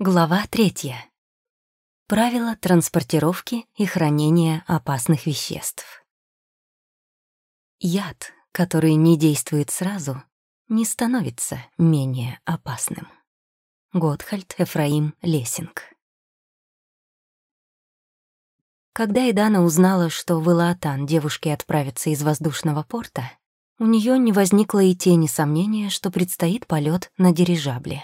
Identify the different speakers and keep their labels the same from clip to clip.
Speaker 1: Глава третья. Правила транспортировки и хранения опасных веществ. Яд, который не действует сразу, не становится менее опасным. Готхальд Эфраим Лессинг. Когда Идана узнала, что в Илаатан девушки отправятся из воздушного порта, у нее не возникло и тени сомнения, что предстоит полет на дирижабле.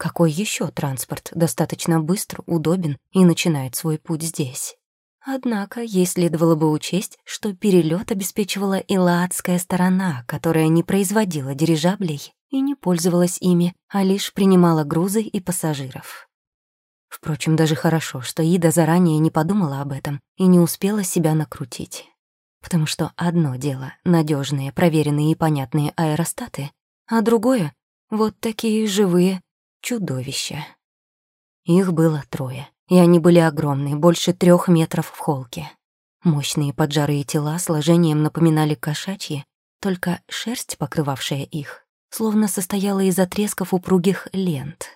Speaker 1: Какой еще транспорт достаточно быстр, удобен и начинает свой путь здесь? Однако ей следовало бы учесть, что перелет обеспечивала илаадская сторона, которая не производила дирижаблей и не пользовалась ими, а лишь принимала грузы и пассажиров. Впрочем, даже хорошо, что Ида заранее не подумала об этом и не успела себя накрутить. Потому что одно дело — надежные, проверенные и понятные аэростаты, а другое — вот такие живые, чудовища. Их было трое, и они были огромные, больше трех метров в холке. Мощные поджарые тела сложением напоминали кошачьи, только шерсть, покрывавшая их, словно состояла из отрезков упругих лент.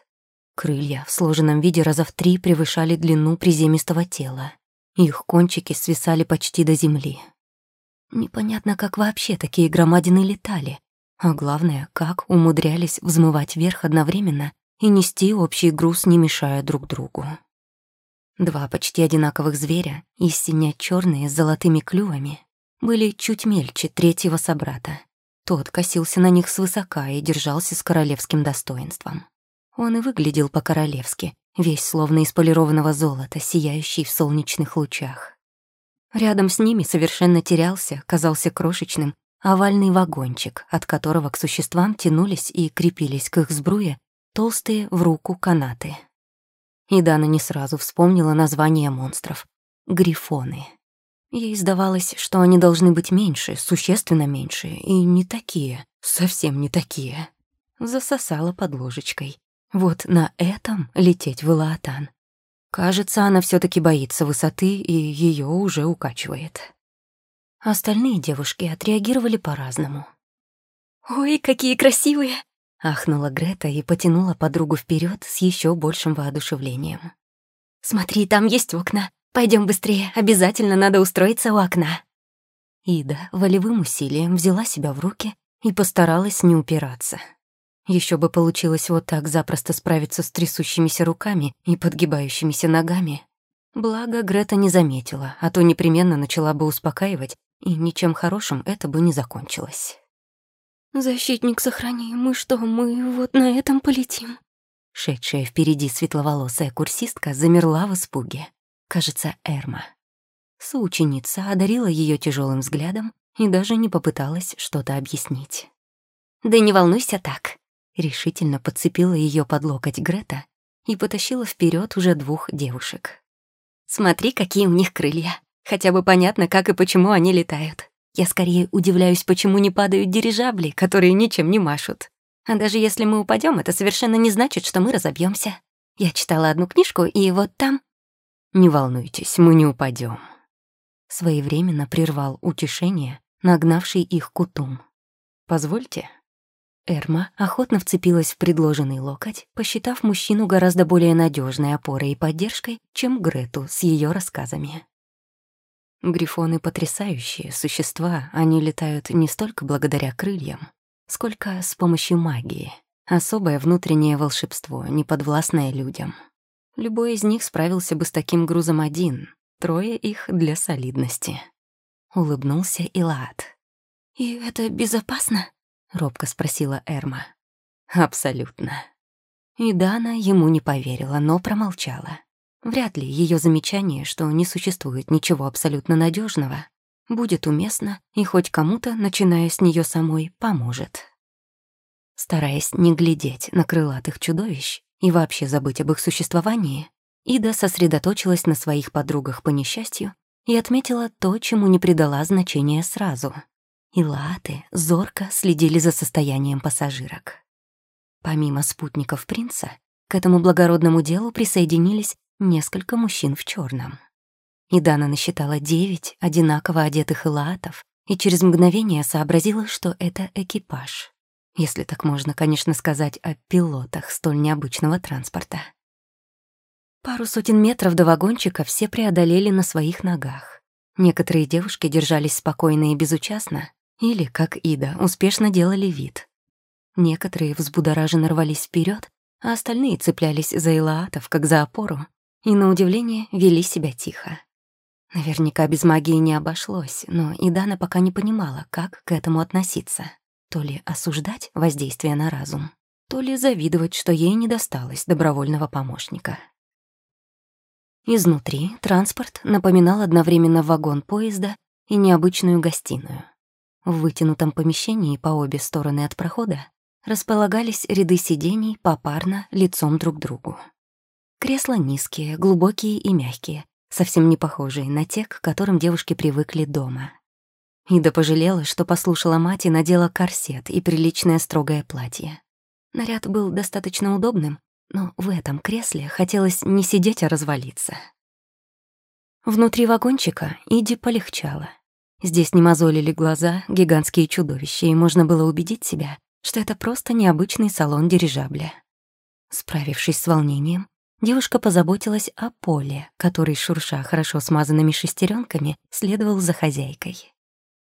Speaker 1: Крылья в сложенном виде раза в три превышали длину приземистого тела. Их кончики свисали почти до земли. Непонятно, как вообще такие громадины летали, а главное, как умудрялись взмывать вверх одновременно и нести общий груз, не мешая друг другу. Два почти одинаковых зверя, истинно черные с золотыми клювами, были чуть мельче третьего собрата. Тот косился на них свысока и держался с королевским достоинством. Он и выглядел по-королевски, весь словно из полированного золота, сияющий в солнечных лучах. Рядом с ними совершенно терялся, казался крошечным, овальный вагончик, от которого к существам тянулись и крепились к их сбруе толстые в руку канаты. И Дана не сразу вспомнила название монстров — грифоны. Ей сдавалось, что они должны быть меньше, существенно меньше, и не такие, совсем не такие. Засосала под ложечкой. Вот на этом лететь в Илаатан. Кажется, она все таки боится высоты, и ее уже укачивает. Остальные девушки отреагировали по-разному.
Speaker 2: «Ой, какие красивые!»
Speaker 1: Ахнула Грета и потянула подругу вперед с еще большим воодушевлением.
Speaker 2: «Смотри, там есть окна. Пойдем быстрее, обязательно надо устроиться у окна».
Speaker 1: Ида волевым усилием взяла себя в руки и постаралась не упираться. Еще бы получилось вот так запросто справиться с трясущимися руками и подгибающимися ногами. Благо Грета не заметила, а то непременно начала бы успокаивать, и ничем хорошим это бы не закончилось.
Speaker 2: «Защитник, сохрани, мы что, мы вот на этом полетим?»
Speaker 1: Шедшая впереди светловолосая курсистка замерла в испуге. Кажется, Эрма. Соученица одарила ее тяжелым взглядом и даже не попыталась что-то объяснить.
Speaker 2: «Да не волнуйся так», —
Speaker 1: решительно подцепила ее под локоть Грета и потащила вперед уже двух девушек.
Speaker 2: «Смотри, какие у них крылья. Хотя бы понятно, как и почему они летают. Я скорее удивляюсь, почему не падают дирижабли, которые ничем не машут. А даже если мы упадем, это совершенно не значит, что мы разобьемся. Я читала одну книжку, и вот там...
Speaker 1: Не волнуйтесь, мы не упадем. Своевременно прервал утешение, нагнавший их кутум. Позвольте. Эрма охотно вцепилась в предложенный локоть, посчитав мужчину гораздо более надежной опорой и поддержкой, чем Грету с ее рассказами. Грифоны — потрясающие существа, они летают не столько благодаря крыльям, сколько с помощью магии. Особое внутреннее волшебство, неподвластное людям. Любой из них справился бы с таким грузом один, трое их для солидности. Улыбнулся Илаат.
Speaker 2: «И это безопасно?»
Speaker 1: — робко спросила Эрма. «Абсолютно». И Дана ему не поверила, но промолчала. Вряд ли ее замечание, что не существует ничего абсолютно надежного, будет уместно и хоть кому-то, начиная с нее самой, поможет. Стараясь не глядеть на крылатых чудовищ и вообще забыть об их существовании, Ида сосредоточилась на своих подругах по несчастью и отметила то, чему не придала значения сразу. И латы зорко следили за состоянием пассажирок. Помимо спутников принца, к этому благородному делу присоединились несколько мужчин в черном. И Дана насчитала девять одинаково одетых элаатов и через мгновение сообразила, что это экипаж. Если так можно, конечно, сказать о пилотах столь необычного транспорта. Пару сотен метров до вагончика все преодолели на своих ногах. Некоторые девушки держались спокойно и безучастно, или, как Ида, успешно делали вид. Некоторые взбудораженно рвались вперед, а остальные цеплялись за Илаатов, как за опору, и, на удивление, вели себя тихо. Наверняка без магии не обошлось, но Идана пока не понимала, как к этому относиться. То ли осуждать воздействие на разум, то ли завидовать, что ей не досталось добровольного помощника. Изнутри транспорт напоминал одновременно вагон поезда и необычную гостиную. В вытянутом помещении по обе стороны от прохода располагались ряды сидений попарно лицом друг к другу. Кресла низкие, глубокие и мягкие, совсем не похожие на те, к которым девушки привыкли дома. Ида пожалела, что послушала мать и надела корсет и приличное строгое платье. Наряд был достаточно удобным, но в этом кресле хотелось не сидеть, а развалиться. Внутри вагончика Иди полегчало. Здесь не мозолили глаза гигантские чудовища, и можно было убедить себя, что это просто необычный салон дирижабля. Справившись с волнением, девушка позаботилась о поле, который, шурша хорошо смазанными шестеренками, следовал за хозяйкой.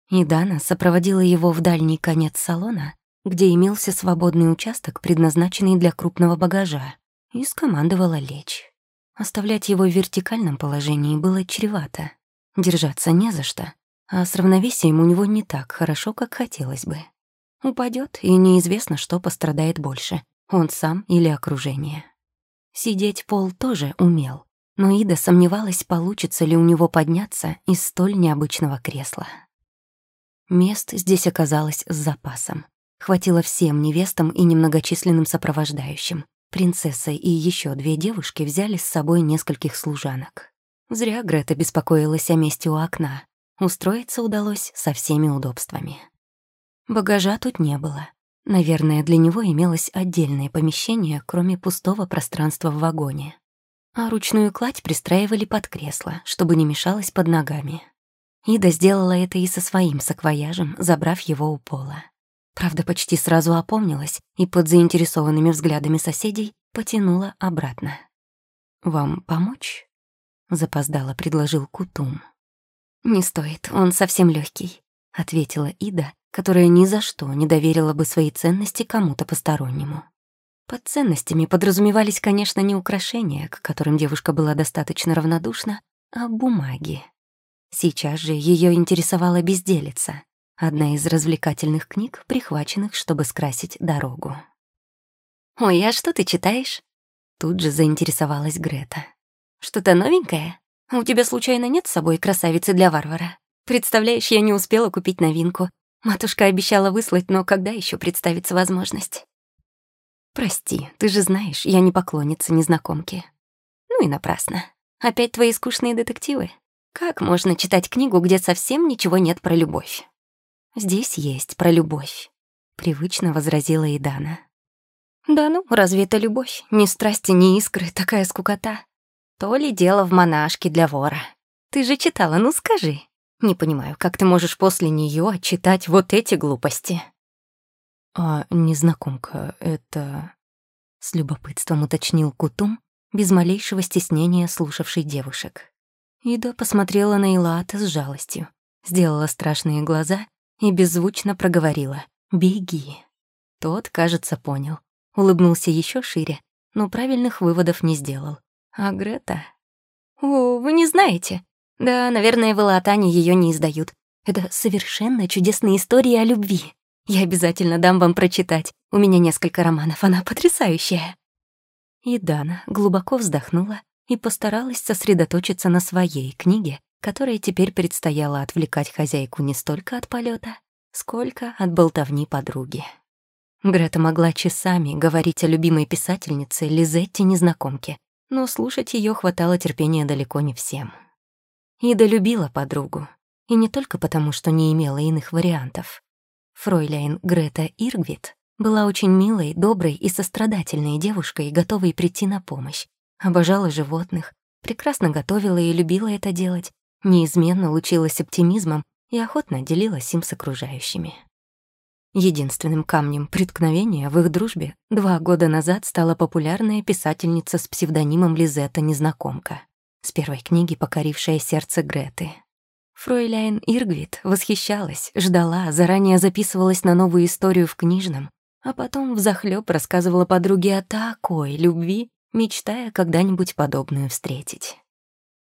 Speaker 1: И Дана сопроводила его в дальний конец салона, где имелся свободный участок, предназначенный для крупного багажа, и скомандовала лечь. Оставлять его в вертикальном положении было чревато. Держаться не за что, а с равновесием у него не так хорошо, как хотелось бы. Упадет, и неизвестно, что пострадает больше — он сам или окружение. Сидеть Пол тоже умел, но Ида сомневалась, получится ли у него подняться из столь необычного кресла. Мест здесь оказалось с запасом. Хватило всем невестам и немногочисленным сопровождающим. Принцесса и еще две девушки взяли с собой нескольких служанок. Зря Грета беспокоилась о месте у окна. Устроиться удалось со всеми удобствами. Багажа тут не было. Наверное, для него имелось отдельное помещение, кроме пустого пространства в вагоне. А ручную кладь пристраивали под кресло, чтобы не мешалось под ногами. Ида сделала это и со своим саквояжем, забрав его у пола. Правда, почти сразу опомнилась и под заинтересованными взглядами соседей потянула обратно. «Вам помочь?» — запоздало предложил Кутум. «Не стоит, он совсем легкий, ответила Ида, которая ни за что не доверила бы свои ценности кому-то постороннему. Под ценностями подразумевались, конечно, не украшения, к которым девушка была достаточно равнодушна, а бумаги. Сейчас же ее интересовала безделица, одна из развлекательных книг, прихваченных, чтобы скрасить дорогу. «Ой, а что ты читаешь?» Тут же заинтересовалась Грета. «Что-то новенькое? У тебя случайно нет с собой красавицы для варвара? Представляешь, я не успела купить новинку. Матушка обещала выслать, но когда еще представится возможность?» «Прости, ты же знаешь, я не поклонница незнакомки». «Ну и напрасно. Опять твои скучные детективы?» Как можно читать книгу, где совсем ничего нет про любовь? Здесь есть про любовь, привычно возразила Идана. Да ну, разве это любовь? Ни страсти, ни искры, такая скукота. То ли дело в монашке для вора. Ты же читала, ну скажи. Не понимаю, как ты можешь после нее читать вот эти глупости. А незнакомка — это... С любопытством уточнил Кутум, без малейшего стеснения слушавший девушек. Ида посмотрела на Илата с жалостью, сделала страшные глаза и беззвучно проговорила «Беги». Тот, кажется, понял. Улыбнулся еще шире, но правильных выводов не сделал. А Грета... «О, вы не знаете? Да, наверное, в Илатане ее не издают. Это совершенно чудесная история о любви. Я обязательно дам вам прочитать. У меня несколько романов, она потрясающая». И Дана глубоко вздохнула и постаралась сосредоточиться на своей книге, которая теперь предстояло отвлекать хозяйку не столько от полета, сколько от болтовни подруги. Грета могла часами говорить о любимой писательнице Лизетте незнакомке, но слушать ее хватало терпения далеко не всем. Ида любила подругу, и не только потому, что не имела иных вариантов. Фройляйн Грета Иргвит была очень милой, доброй и сострадательной девушкой, готовой прийти на помощь, Обожала животных, прекрасно готовила и любила это делать, неизменно лучилась оптимизмом и охотно делилась им с окружающими. Единственным камнем преткновения в их дружбе два года назад стала популярная писательница с псевдонимом Лизетта Незнакомка, с первой книги покорившая сердце Греты. Фройляйн Иргвит восхищалась, ждала, заранее записывалась на новую историю в книжном, а потом взахлёб рассказывала подруге о такой любви, мечтая когда-нибудь подобную встретить.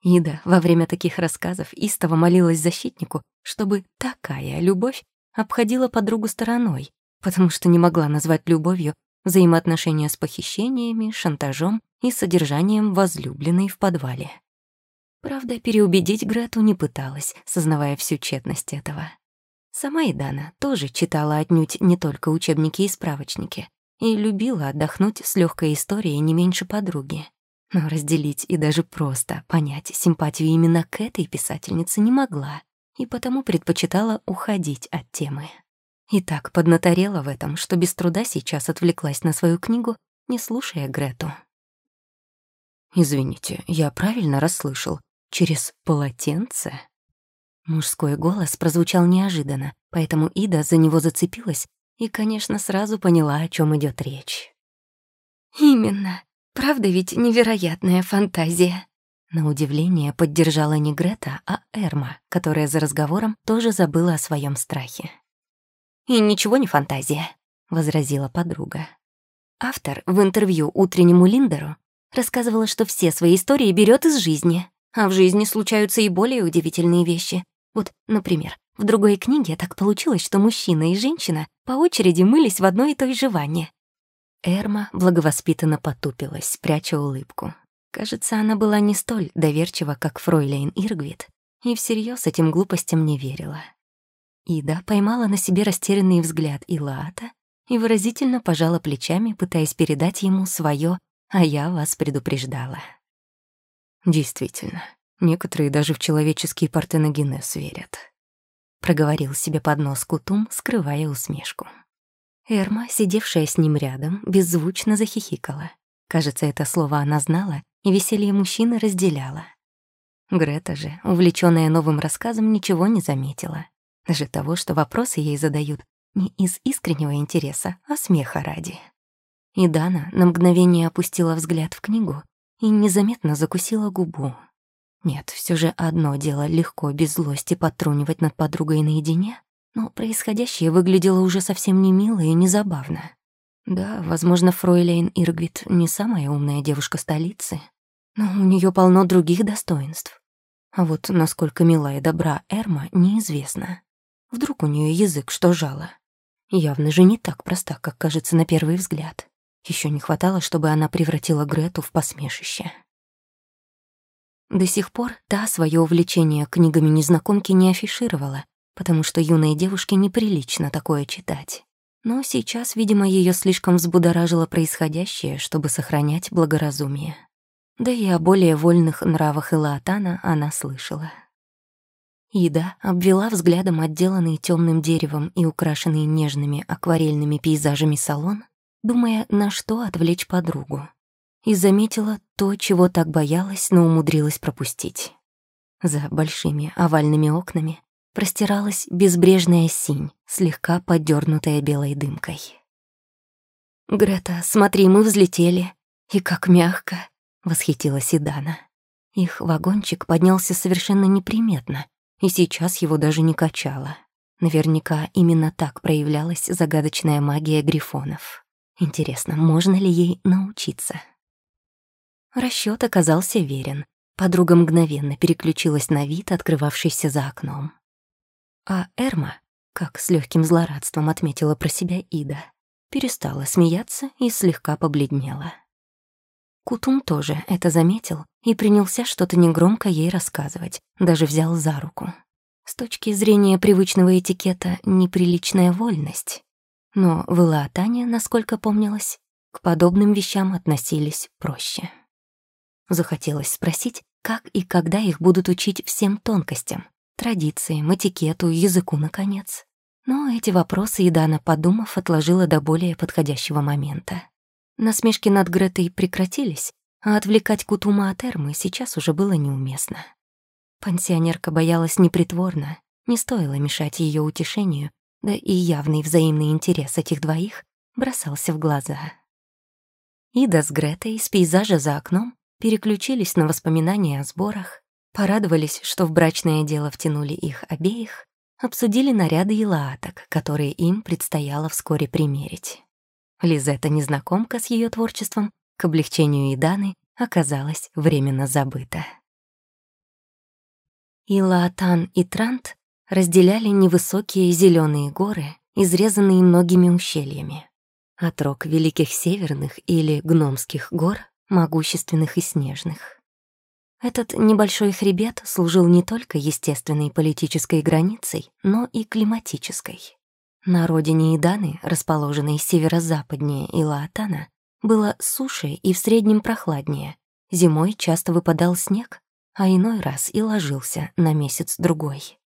Speaker 1: Ида во время таких рассказов истово молилась защитнику, чтобы такая любовь обходила подругу стороной, потому что не могла назвать любовью взаимоотношения с похищениями, шантажом и содержанием возлюбленной в подвале. Правда, переубедить Грету не пыталась, сознавая всю тщетность этого. Сама Идана тоже читала отнюдь не только учебники и справочники и любила отдохнуть с легкой историей не меньше подруги. Но разделить и даже просто понять симпатию именно к этой писательнице не могла, и потому предпочитала уходить от темы. И так поднаторела в этом, что без труда сейчас отвлеклась на свою книгу, не слушая Грету. «Извините, я правильно расслышал? Через полотенце?» Мужской голос прозвучал неожиданно, поэтому Ида за него зацепилась и, конечно, сразу поняла, о чем идет речь.
Speaker 2: «Именно. Правда ведь невероятная фантазия?»
Speaker 1: На удивление поддержала не Грета, а Эрма, которая за разговором тоже забыла о своем страхе.
Speaker 2: «И ничего не фантазия», — возразила подруга. Автор в интервью утреннему Линдеру рассказывала, что все свои истории берет из жизни, а в жизни случаются и более удивительные вещи. Вот, например, в другой книге так получилось, что мужчина и женщина по очереди мылись в одной и той же ванне.
Speaker 1: Эрма благовоспитанно потупилась, пряча улыбку. Кажется, она была не столь доверчива, как Фройлейн Иргвит, и всерьез этим глупостям не верила. Ида поймала на себе растерянный взгляд Илаата и выразительно пожала плечами, пытаясь передать ему свое «а я вас предупреждала». Действительно, некоторые даже в человеческий партеногенез верят. Проговорил себе под нос Кутум, скрывая усмешку. Эрма, сидевшая с ним рядом, беззвучно захихикала. Кажется, это слово она знала, и веселье мужчины разделяла. Грета же, увлечённая новым рассказом, ничего не заметила. Даже того, что вопросы ей задают не из искреннего интереса, а смеха ради. И Дана на мгновение опустила взгляд в книгу и незаметно закусила губу. Нет, все же одно дело легко, без злости подтрунивать над подругой наедине, но происходящее выглядело уже совсем не мило и не забавно. Да, возможно, Фройлейн Иргвит не самая умная девушка столицы, но у нее полно других достоинств. А вот насколько мила и добра Эрма, неизвестно. Вдруг у нее язык что жало. Явно же не так проста, как кажется на первый взгляд. Еще не хватало, чтобы она превратила Грету в посмешище. До сих пор та свое увлечение книгами незнакомки не афишировала, потому что юной девушке неприлично такое читать. Но сейчас, видимо, ее слишком взбудоражило происходящее, чтобы сохранять благоразумие. Да и о более вольных нравах Илаатана она слышала. Ида обвела взглядом отделанный темным деревом и украшенный нежными акварельными пейзажами салон, думая, на что отвлечь подругу и заметила то, чего так боялась, но умудрилась пропустить. За большими овальными окнами простиралась безбрежная синь, слегка подернутая белой дымкой. «Грета, смотри, мы взлетели. И как мягко!» — восхитилась Идана. Их вагончик поднялся совершенно неприметно, и сейчас его даже не качало. Наверняка именно так проявлялась загадочная магия грифонов. Интересно, можно ли ей научиться? Расчёт оказался верен. Подруга мгновенно переключилась на вид, открывавшийся за окном. А Эрма, как с легким злорадством отметила про себя Ида, перестала смеяться и слегка побледнела. Кутум тоже это заметил и принялся что-то негромко ей рассказывать, даже взял за руку. С точки зрения привычного этикета, неприличная вольность. Но в Илаатане, насколько помнилось, к подобным вещам относились проще. Захотелось спросить, как и когда их будут учить всем тонкостям, традициям, этикету, языку, наконец. Но эти вопросы Идана, подумав, отложила до более подходящего момента. Насмешки над Гретой прекратились, а отвлекать Кутума от Эрмы сейчас уже было неуместно. Пансионерка боялась непритворно, не стоило мешать ее утешению, да и явный взаимный интерес этих двоих бросался в глаза. Ида с Гретой из пейзажа за окном переключились на воспоминания о сборах, порадовались, что в брачное дело втянули их обеих, обсудили наряды и лааток, которые им предстояло вскоре примерить. Лизетта, незнакомка с ее творчеством, к облегчению Иданы оказалась временно забыта. И Лаатан и Трант разделяли невысокие зеленые горы, изрезанные многими ущельями. Отрок Великих Северных или Гномских гор, могущественных и снежных. Этот небольшой хребет служил не только естественной политической границей, но и климатической. На родине Иданы, расположенной северо-западнее Илаатана, было суше и в среднем прохладнее. Зимой часто выпадал снег, а иной раз и ложился на месяц-другой.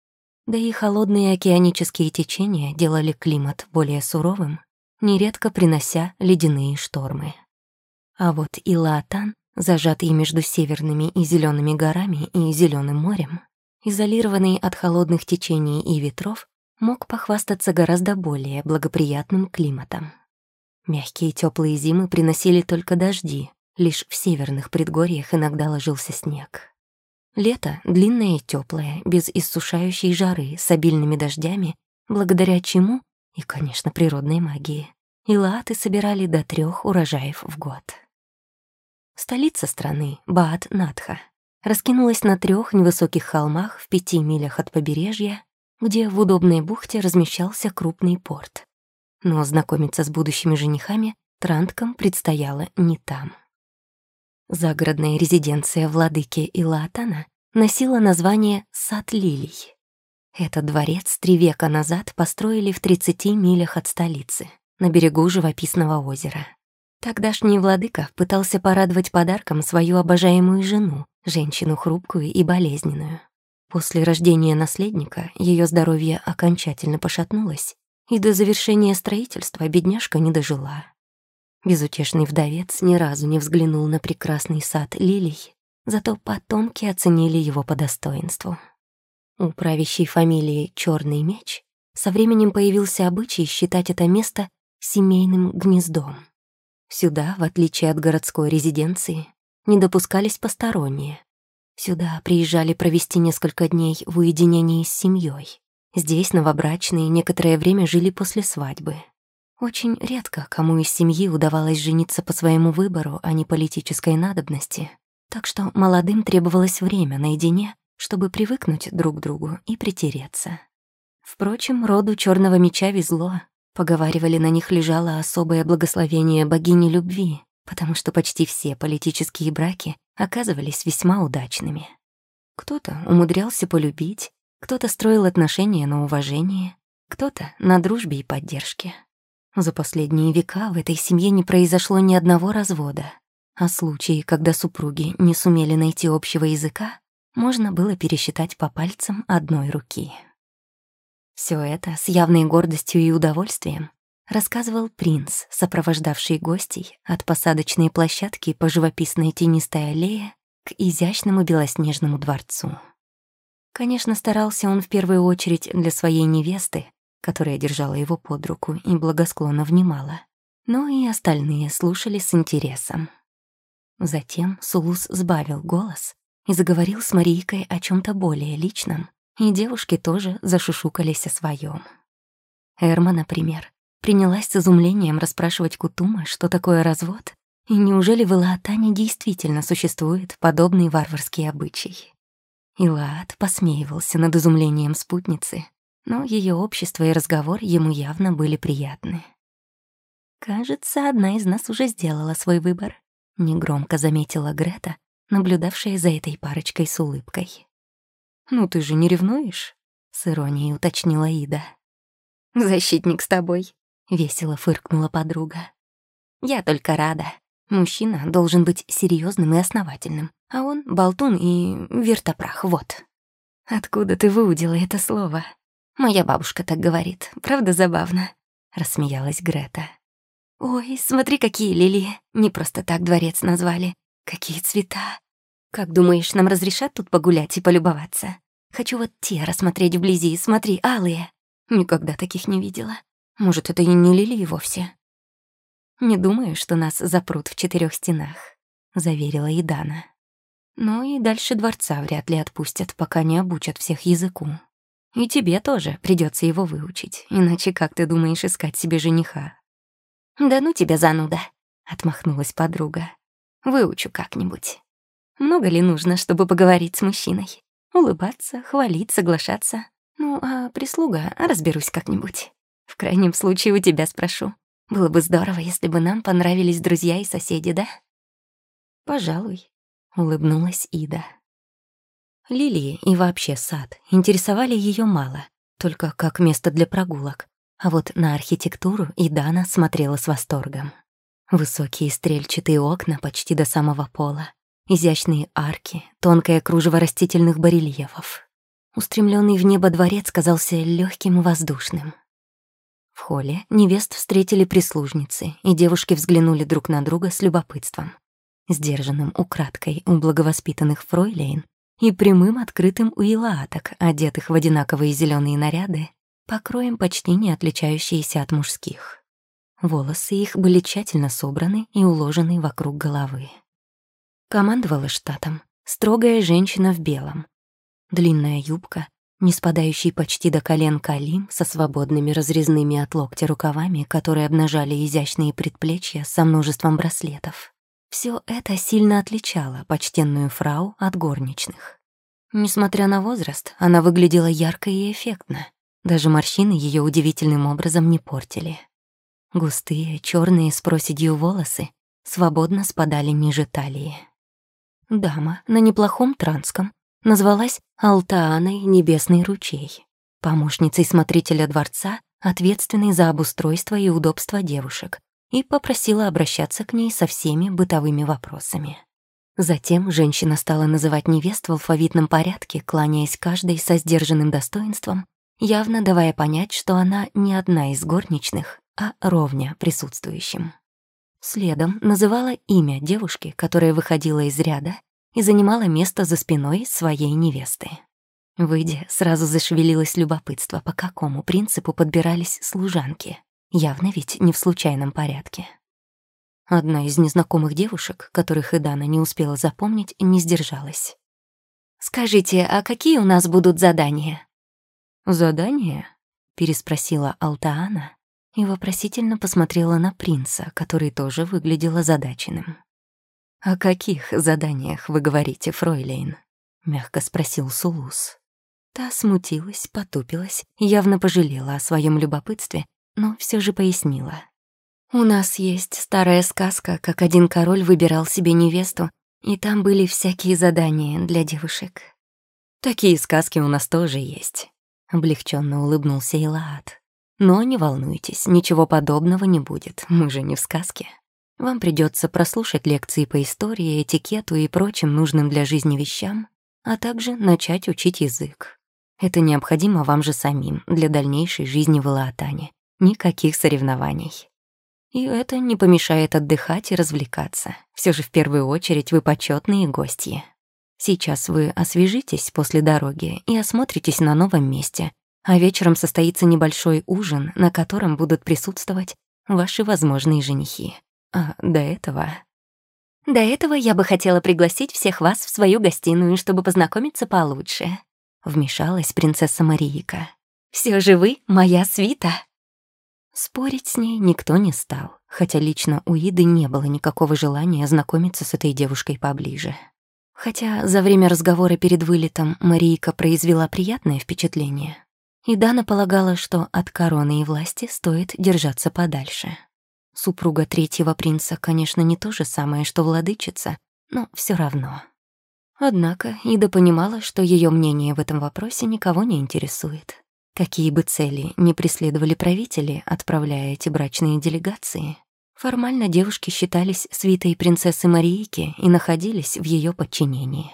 Speaker 1: Да и холодные океанические течения делали климат более суровым, нередко принося ледяные штормы. А вот Илаатан, зажатый между северными и зелеными горами и зеленым морем, изолированный от холодных течений и ветров, мог похвастаться гораздо более благоприятным климатом. Мягкие теплые зимы приносили только дожди, лишь в северных предгорьях иногда ложился снег. Лето длинное и теплое, без иссушающей жары, с обильными дождями, благодаря чему, и, конечно, природной магии, илаты собирали до трех урожаев в год. Столица страны, Баат-Надха, раскинулась на трех невысоких холмах в пяти милях от побережья, где в удобной бухте размещался крупный порт. Но знакомиться с будущими женихами Транткам предстояло не там. Загородная резиденция владыки Илаатана носила название «Сад лилий». Этот дворец три века назад построили в 30 милях от столицы, на берегу живописного озера. Тогдашний владыка пытался порадовать подарком свою обожаемую жену, женщину хрупкую и болезненную. После рождения наследника ее здоровье окончательно пошатнулось, и до завершения строительства бедняжка не дожила. Безутешный вдовец ни разу не взглянул на прекрасный сад лилий, зато потомки оценили его по достоинству. У правящей фамилии Черный меч со временем появился обычай считать это место семейным гнездом. Сюда, в отличие от городской резиденции, не допускались посторонние. Сюда приезжали провести несколько дней в уединении с семьей. Здесь новобрачные некоторое время жили после свадьбы — очень редко кому из семьи удавалось жениться по своему выбору, а не политической надобности. Так что молодым требовалось время наедине, чтобы привыкнуть друг к другу и притереться. Впрочем, роду черного меча везло. Поговаривали, на них лежало особое благословение богини любви, потому что почти все политические браки оказывались весьма удачными. Кто-то умудрялся полюбить, кто-то строил отношения на уважение, кто-то — на дружбе и поддержке. За последние века в этой семье не произошло ни одного развода, а случаи, когда супруги не сумели найти общего языка, можно было пересчитать по пальцам одной руки. Все это с явной гордостью и удовольствием рассказывал принц, сопровождавший гостей от посадочной площадки по живописной тенистой аллее к изящному белоснежному дворцу. Конечно, старался он в первую очередь для своей невесты, которая держала его под руку и благосклонно внимала. Но и остальные слушали с интересом. Затем Сулус сбавил голос и заговорил с Марийкой о чем то более личном, и девушки тоже зашушукались о своем. Эрма, например, принялась с изумлением расспрашивать Кутума, что такое развод, и неужели в Илаатане действительно существует подобный варварский обычай. Илаат посмеивался над изумлением спутницы, но ее общество и разговор ему явно были приятны. «Кажется, одна из нас уже сделала свой выбор», — негромко заметила Грета, наблюдавшая за этой парочкой с улыбкой. «Ну ты же не ревнуешь?» — с иронией уточнила Ида. «Защитник с тобой», — весело фыркнула подруга. «Я только рада. Мужчина должен быть серьезным и основательным, а он — болтун и вертопрах, вот». «Откуда ты выудила это слово?» Моя бабушка так говорит. Правда забавно?» — рассмеялась Грета. «Ой, смотри, какие лилии. Не просто так дворец назвали. Какие цвета. Как думаешь, нам разрешат тут погулять и полюбоваться? Хочу вот те рассмотреть вблизи. Смотри, алые.
Speaker 2: Никогда таких не видела. Может, это и не Лилии вовсе? Не думаю, что нас запрут в четырех стенах, заверила Идана. Но и дальше дворца вряд ли отпустят, пока не обучат всех языку. И тебе тоже придется его выучить, иначе как ты думаешь искать себе жениха? Да ну тебя, зануда, отмахнулась подруга. Выучу как-нибудь. Много ли нужно, чтобы поговорить с мужчиной? Улыбаться, хвалить, соглашаться. Ну, а прислуга, разберусь как-нибудь. В крайнем случае у тебя спрошу. Было бы здорово, если бы нам понравились друзья и соседи, да?
Speaker 1: Пожалуй, улыбнулась Ида. Лилии и вообще сад интересовали ее мало, только как место для прогулок. А вот на архитектуру Идана смотрела с восторгом. Высокие стрельчатые окна почти до самого пола, изящные арки, тонкое кружево растительных барельефов. Устремленный в небо дворец казался легким и воздушным. В холле невест встретили прислужницы, и девушки взглянули друг на друга с любопытством. Сдержанным украдкой у благовоспитанных фройлейн и прямым открытым у илааток, одетых в одинаковые зеленые наряды, покроем почти не отличающиеся от мужских. Волосы их были тщательно собраны и уложены вокруг головы. Командовала штатом строгая женщина в белом. Длинная юбка, не спадающий почти до колен калим со свободными разрезными от локтя рукавами, которые обнажали изящные предплечья со множеством браслетов. Все это сильно отличало почтенную фрау от горничных. Несмотря на возраст, она выглядела ярко и эффектно. Даже морщины ее удивительным образом не портили. Густые, черные с проседью волосы свободно спадали ниже талии. Дама на неплохом транском назвалась Алтааной Небесный ручей, помощницей смотрителя дворца, ответственной за обустройство и удобство девушек, и попросила обращаться к ней со всеми бытовыми вопросами. Затем женщина стала называть невест в алфавитном порядке, кланяясь каждой со сдержанным достоинством, явно давая понять, что она не одна из горничных, а ровня присутствующим. Следом называла имя девушки, которая выходила из ряда и занимала место за спиной своей невесты. Выйдя, сразу зашевелилось любопытство, по какому принципу подбирались служанки. Явно ведь не в случайном порядке. Одна из незнакомых девушек, которых Идана не успела запомнить, не сдержалась.
Speaker 2: «Скажите, а какие у нас будут задания?»
Speaker 1: «Задания?» — переспросила Алтаана, и вопросительно посмотрела на принца, который тоже выглядел озадаченным. «О каких заданиях вы говорите, фройлейн?» — мягко спросил Сулус. Та смутилась, потупилась, явно пожалела о своем любопытстве, но все же пояснила.
Speaker 2: «У нас есть старая сказка, как один король выбирал себе невесту, и там были всякие задания для девушек».
Speaker 1: «Такие сказки у нас тоже есть», — облегченно улыбнулся Илаат. Но не волнуйтесь, ничего подобного не будет, мы же не в сказке. Вам придется прослушать лекции по истории, этикету и прочим нужным для жизни вещам, а также начать учить язык. Это необходимо вам же самим для дальнейшей жизни в Илаатане. Никаких соревнований. И это не помешает отдыхать и развлекаться. Все же в первую очередь вы почетные гости. Сейчас вы освежитесь после дороги и осмотритесь на новом месте, а вечером состоится небольшой ужин, на котором будут присутствовать ваши возможные женихи. А до этого...
Speaker 2: До этого я бы хотела пригласить всех вас в свою гостиную, чтобы познакомиться получше. Вмешалась принцесса Мариика. Все же вы моя свита.
Speaker 1: Спорить с ней никто не стал, хотя лично у Иды не было никакого желания знакомиться с этой девушкой поближе. Хотя за время разговора перед вылетом Марийка произвела приятное впечатление, и Дана полагала, что от короны и власти стоит держаться подальше. Супруга третьего принца, конечно, не то же самое, что владычица, но все равно. Однако Ида понимала, что ее мнение в этом вопросе никого не интересует. Какие бы цели ни преследовали правители, отправляя эти брачные делегации, формально девушки считались свитой принцессы Марийки и находились в ее подчинении.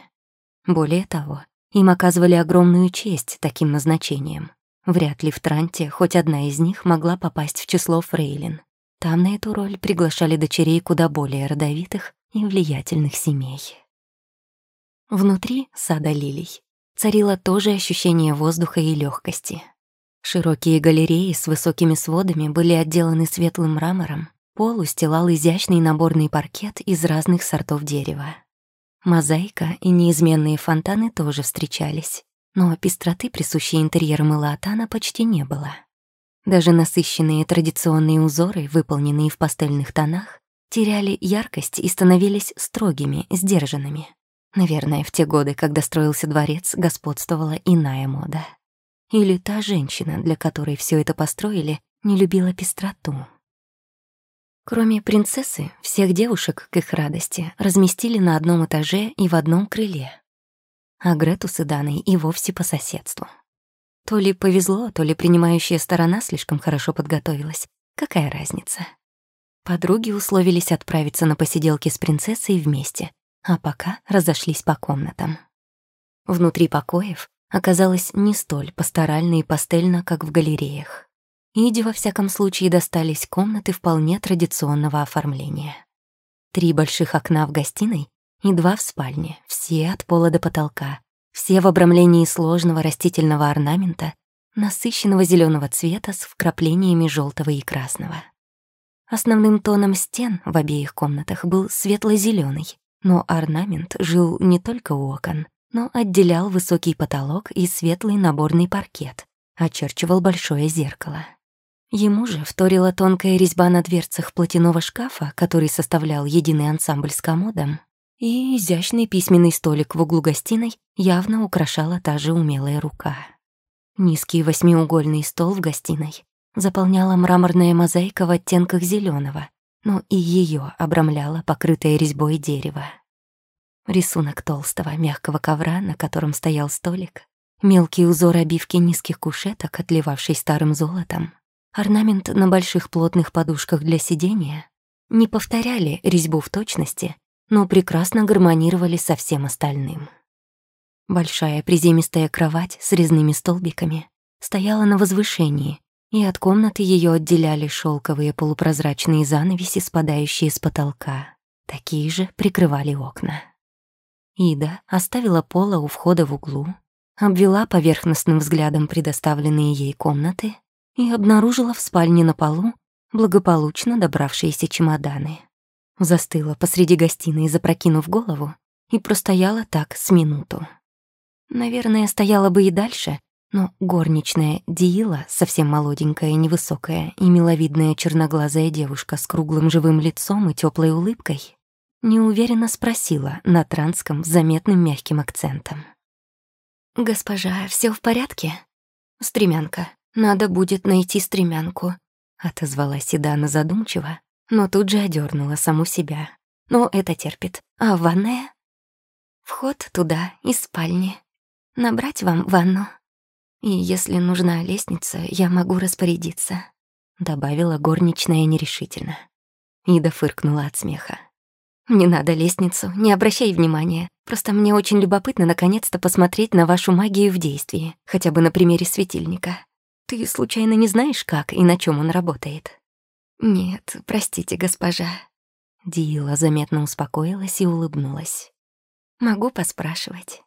Speaker 1: Более того, им оказывали огромную честь таким назначением. Вряд ли в Транте хоть одна из них могла попасть в число фрейлин. Там на эту роль приглашали дочерей куда более родовитых и влиятельных семей. Внутри сада лилий царило то же ощущение воздуха и легкости. Широкие галереи с высокими сводами были отделаны светлым мрамором, пол устилал изящный наборный паркет из разных сортов дерева. Мозаика и неизменные фонтаны тоже встречались, но пестроты, присущей интерьерам Илаатана, почти не было. Даже насыщенные традиционные узоры, выполненные в пастельных тонах, теряли яркость и становились строгими, сдержанными. Наверное, в те годы, когда строился дворец, господствовала иная мода. Или та женщина, для которой все это построили, не любила пестроту. Кроме принцессы, всех девушек, к их радости, разместили на одном этаже и в одном крыле. А Грету с Иданой и вовсе по соседству. То ли повезло, то ли принимающая сторона слишком хорошо подготовилась. Какая разница? Подруги условились отправиться на посиделки с принцессой вместе, а пока разошлись по комнатам. Внутри покоев оказалось не столь пасторально и пастельно, как в галереях. Иде, во всяком случае, достались комнаты вполне традиционного оформления. Три больших окна в гостиной и два в спальне, все от пола до потолка, все в обрамлении сложного растительного орнамента, насыщенного зеленого цвета с вкраплениями желтого и красного. Основным тоном стен в обеих комнатах был светло зеленый но орнамент жил не только у окон, но отделял высокий потолок и светлый наборный паркет, очерчивал большое зеркало. Ему же вторила тонкая резьба на дверцах платяного шкафа, который составлял единый ансамбль с комодом, и изящный письменный столик в углу гостиной явно украшала та же умелая рука. Низкий восьмиугольный стол в гостиной заполняла мраморная мозаика в оттенках зеленого, но и ее обрамляла покрытое резьбой дерево. Рисунок толстого мягкого ковра, на котором стоял столик, мелкий узор обивки низких кушеток, отливавший старым золотом, орнамент на больших плотных подушках для сидения не повторяли резьбу в точности, но прекрасно гармонировали со всем остальным. Большая приземистая кровать с резными столбиками стояла на возвышении, и от комнаты ее отделяли шелковые полупрозрачные занавеси, спадающие с потолка. Такие же прикрывали окна. Ида оставила пола у входа в углу, обвела поверхностным взглядом предоставленные ей комнаты и обнаружила в спальне на полу благополучно добравшиеся чемоданы. Застыла посреди гостиной, запрокинув голову, и простояла так с минуту. Наверное, стояла бы и дальше, но горничная Диила, совсем молоденькая, невысокая и миловидная черноглазая девушка с круглым живым лицом и теплой улыбкой, неуверенно спросила на транском с заметным мягким акцентом. «Госпожа, все в порядке?» «Стремянка. Надо будет найти стремянку», — отозвалась Седана задумчиво, но тут же одернула саму себя. «Но это терпит. А ванная?» «Вход туда, из спальни. Набрать вам ванну?» И если нужна лестница, я могу распорядиться», — добавила горничная нерешительно. Ида фыркнула от смеха. «Не надо лестницу, не обращай внимания. Просто мне очень любопытно наконец-то посмотреть на вашу магию в действии, хотя бы на примере светильника. Ты случайно не знаешь, как и на чем он работает?» «Нет, простите, госпожа». Диила заметно успокоилась и улыбнулась. «Могу поспрашивать?»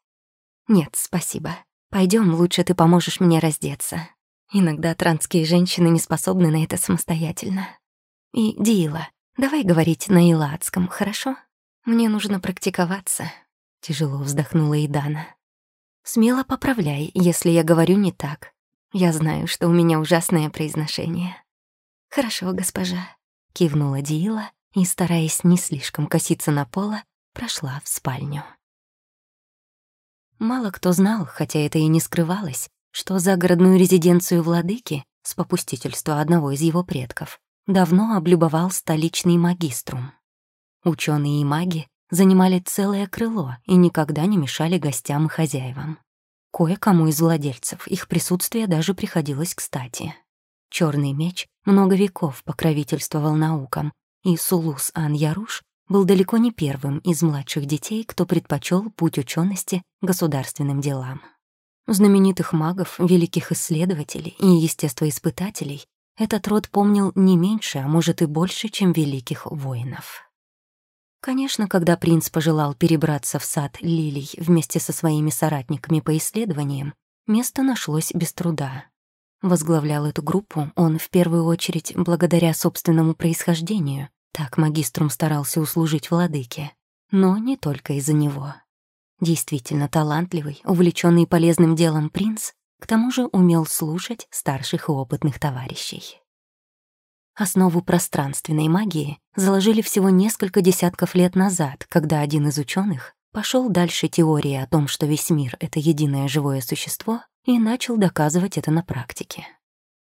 Speaker 1: «Нет, спасибо. Пойдем, лучше ты поможешь мне раздеться. Иногда транские женщины не способны на это самостоятельно. И, Диила, давай говорить на иладском, хорошо? Мне нужно практиковаться. Тяжело вздохнула Идана. Смело поправляй, если я говорю не так. Я знаю, что у меня ужасное произношение. Хорошо, госпожа. Кивнула Диила и, стараясь не слишком коситься на пола, прошла в спальню. Мало кто знал, хотя это и не скрывалось, что загородную резиденцию владыки с попустительства одного из его предков давно облюбовал столичный магиструм. Ученые и маги занимали целое крыло и никогда не мешали гостям и хозяевам. Кое-кому из владельцев их присутствие даже приходилось кстати. Черный меч много веков покровительствовал наукам, и Сулус Ан-Яруш был далеко не первым из младших детей, кто предпочел путь учености государственным делам. Знаменитых магов, великих исследователей и естествоиспытателей этот род помнил не меньше, а может и больше, чем великих воинов. Конечно, когда принц пожелал перебраться в сад лилий вместе со своими соратниками по исследованиям, место нашлось без труда. Возглавлял эту группу он в первую очередь благодаря собственному происхождению, так магиструм старался услужить владыке, но не только из-за него. Действительно талантливый, увлеченный полезным делом принц, к тому же умел слушать старших и опытных товарищей. Основу пространственной магии заложили всего несколько десятков лет назад, когда один из ученых пошел дальше теории о том, что весь мир — это единое живое существо, и начал доказывать это на практике.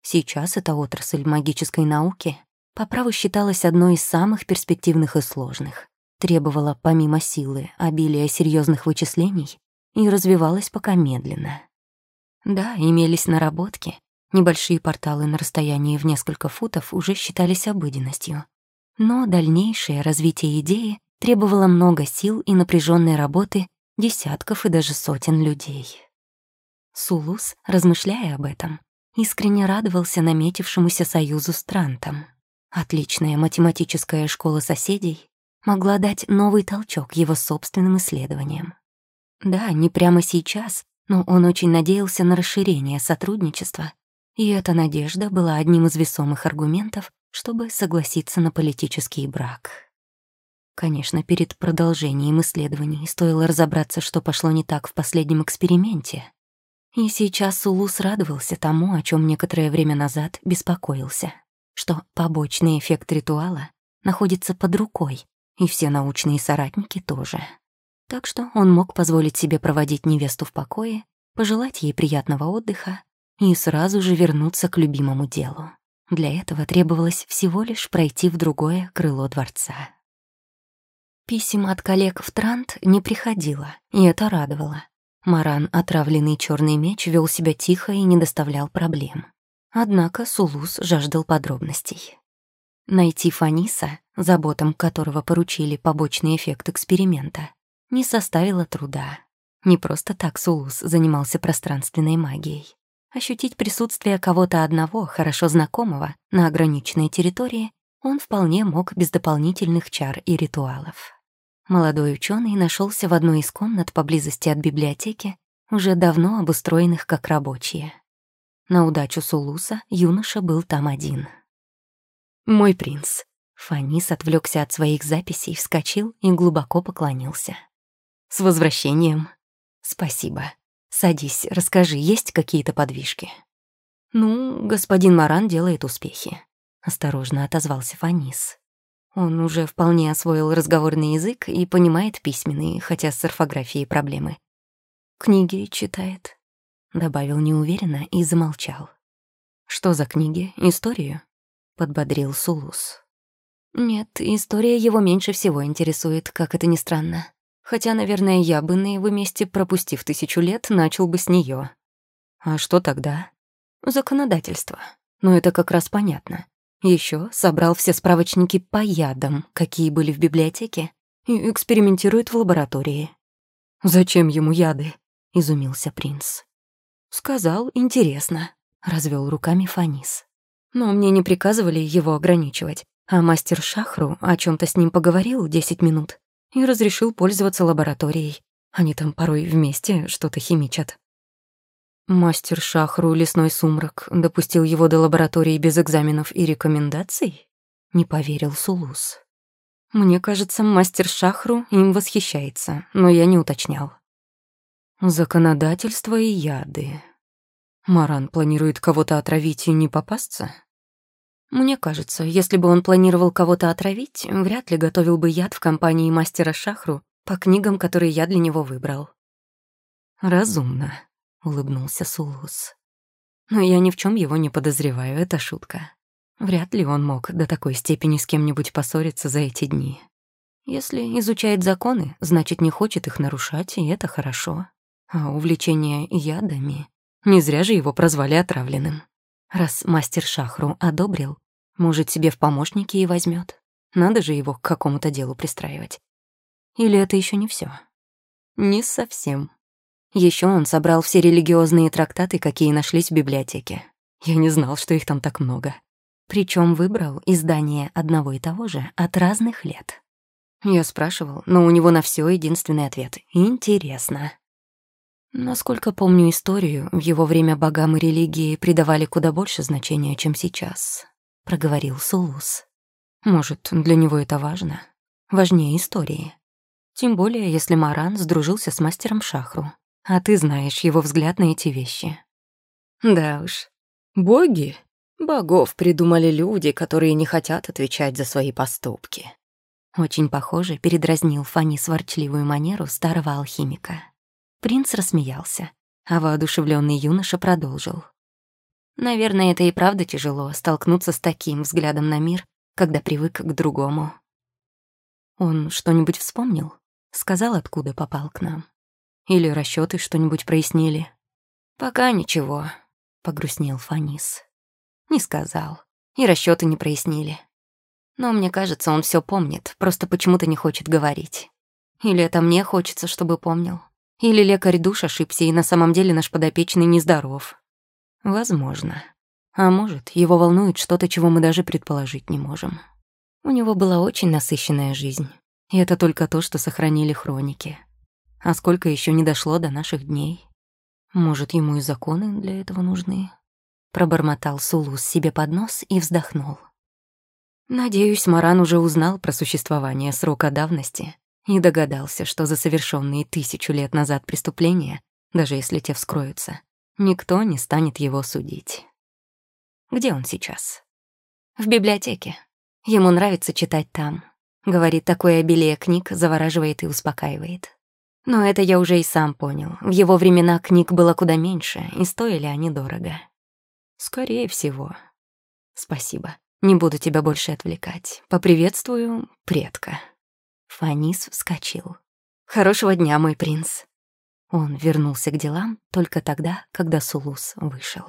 Speaker 1: Сейчас эта отрасль магической науки по праву считалась одной из самых перспективных и сложных, требовала помимо силы обилия серьезных вычислений и развивалась пока медленно. Да, имелись наработки, небольшие порталы на расстоянии в несколько футов уже считались обыденностью. Но дальнейшее развитие идеи требовало много сил и напряженной работы десятков и даже сотен людей. Сулус, размышляя об этом, искренне радовался наметившемуся союзу с Трантом. Отличная математическая школа соседей могла дать новый толчок его собственным исследованиям. Да, не прямо сейчас, но он очень надеялся на расширение сотрудничества, и эта надежда была одним из весомых аргументов, чтобы согласиться на политический брак. Конечно, перед продолжением исследований стоило разобраться, что пошло не так в последнем эксперименте, и сейчас Сулус радовался тому, о чем некоторое время назад беспокоился, что побочный эффект ритуала находится под рукой, и все научные соратники тоже. Так что он мог позволить себе проводить невесту в покое, пожелать ей приятного отдыха и сразу же вернуться к любимому делу. Для этого требовалось всего лишь пройти в другое крыло дворца. Писем от коллег в Трант не приходило, и это радовало. Маран, отравленный черный меч, вел себя тихо и не доставлял проблем. Однако Сулус жаждал подробностей. Найти Фаниса, заботам которого поручили побочный эффект эксперимента, не составило труда. Не просто так Сулус занимался пространственной магией. Ощутить присутствие кого-то одного, хорошо знакомого, на ограниченной территории он вполне мог без дополнительных чар и ритуалов. Молодой ученый нашелся в одной из комнат поблизости от библиотеки, уже давно обустроенных как рабочие. На удачу Сулуса юноша был там один. «Мой принц». Фанис отвлекся от своих записей, вскочил и глубоко поклонился. «С возвращением». «Спасибо. Садись, расскажи, есть какие-то подвижки?» «Ну, господин Маран делает успехи», — осторожно отозвался Фанис. Он уже вполне освоил разговорный язык и понимает письменный, хотя с орфографией проблемы. «Книги читает», — добавил неуверенно и замолчал. «Что за книги? Историю?» — подбодрил Сулус. «Нет, история его меньше всего интересует, как это ни странно. Хотя, наверное, я бы на его месте, пропустив тысячу лет, начал бы с нее. А что тогда? Законодательство. Но это как раз понятно. Еще собрал все справочники по ядам, какие были в библиотеке, и экспериментирует в лаборатории. «Зачем ему яды?» — изумился принц. «Сказал, интересно», — развел руками Фанис. «Но мне не приказывали его ограничивать, а мастер Шахру о чем то с ним поговорил десять минут и разрешил пользоваться лабораторией. Они там порой вместе что-то химичат. Мастер Шахру Лесной Сумрак допустил его до лаборатории без экзаменов и рекомендаций? Не поверил Сулус. Мне кажется, мастер Шахру им восхищается, но я не уточнял. Законодательство и яды. Маран планирует кого-то отравить и не попасться? Мне кажется, если бы он планировал кого-то отравить, вряд ли готовил бы яд в компании мастера Шахру по книгам, которые я для него выбрал. Разумно, улыбнулся Сулус. Но я ни в чем его не подозреваю, это шутка. Вряд ли он мог до такой степени с кем-нибудь поссориться за эти дни. Если изучает законы, значит, не хочет их нарушать, и это хорошо. А увлечение ядами... Не зря же его прозвали отравленным. Раз мастер Шахру одобрил, может, себе в помощники и возьмет. Надо же его к какому-то делу пристраивать. Или это еще не все? Не совсем. Еще он собрал все религиозные трактаты, какие нашлись в библиотеке. Я не знал, что их там так много. Причем выбрал издание одного и того же от разных лет. Я спрашивал, но у него на все единственный ответ — интересно. Насколько помню историю, в его время богам и религии придавали куда больше значения, чем сейчас, проговорил Сулус. Может, для него это важно? Важнее истории. Тем более, если Маран сдружился с мастером Шахру. А ты знаешь его взгляд на эти вещи.
Speaker 2: Да уж. Боги? Богов придумали люди, которые не хотят отвечать за свои поступки.
Speaker 1: Очень похоже, передразнил Фани сворчливую манеру старого алхимика. Принц рассмеялся, а воодушевленный юноша продолжил. Наверное, это и правда тяжело столкнуться с таким взглядом на мир, когда привык к другому. Он что-нибудь вспомнил? Сказал, откуда попал к нам? Или расчеты что-нибудь прояснили?
Speaker 2: Пока ничего, погрустнел Фанис. Не сказал. И расчеты не прояснили. Но мне кажется, он все помнит, просто почему-то не хочет говорить. Или это мне хочется, чтобы помнил. Или лекарь душ ошибся, и на самом деле наш подопечный нездоров.
Speaker 1: Возможно. А может, его волнует что-то, чего мы даже предположить не можем. У него была очень насыщенная жизнь. И это только то, что сохранили хроники. А сколько еще не дошло до наших дней? Может, ему и законы для этого нужны? Пробормотал Сулус себе под нос и вздохнул. Надеюсь, Маран уже узнал про существование срока давности и догадался, что за совершенные тысячу лет назад преступления, даже если те вскроются, никто не станет его судить. Где он сейчас?
Speaker 2: В библиотеке. Ему нравится читать там. Говорит, такое обилие книг завораживает и успокаивает. Но это я уже и сам понял. В его времена книг было куда меньше, и стоили они дорого.
Speaker 1: Скорее всего. Спасибо. Не буду тебя больше отвлекать. Поприветствую предка». Фанис вскочил.
Speaker 2: «Хорошего дня, мой принц».
Speaker 1: Он вернулся к делам только тогда, когда Сулус вышел.